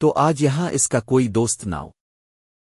تو آج یہاں اس کا کوئی دوست نہ ہو۔